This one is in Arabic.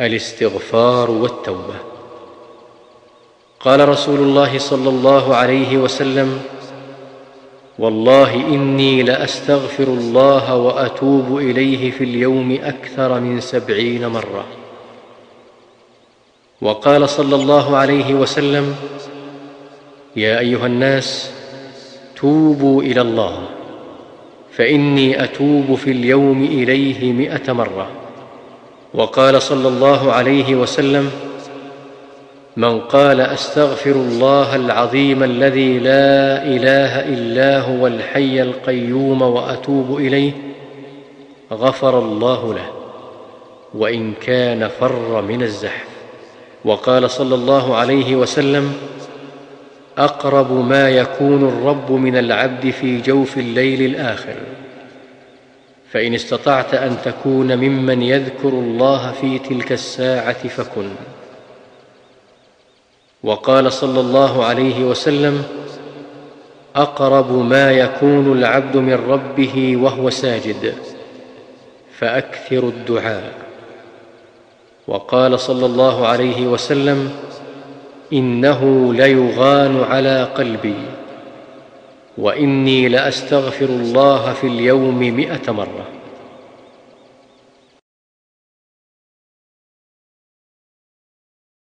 الاستغفار والتوبة. قال رسول الله صلى الله عليه وسلم والله إني لأستغفر الله وأتوب إليه في اليوم أكثر من سبعين مرة. وقال صلى الله عليه وسلم يا أيها الناس توبوا إلى الله فإني أتوب في اليوم إليه مائه مرة. وقال صلى الله عليه وسلم من قال أستغفر الله العظيم الذي لا إله إلا هو الحي القيوم وأتوب إليه غفر الله له وإن كان فر من الزحف. وقال صلى الله عليه وسلم أقرب ما يكون الرب من العبد في جوف الليل الآخر. فإن استطعت أن تكون ممن يذكر الله في تلك الساعة فكن. وقال صلى الله عليه وسلم أقرب ما يكون العبد من ربه وهو ساجد فأكثر الدعاء. وقال صلى الله عليه وسلم إنه ليغان على قلبي. وإني لأستغفر الله في اليوم مائه مرة.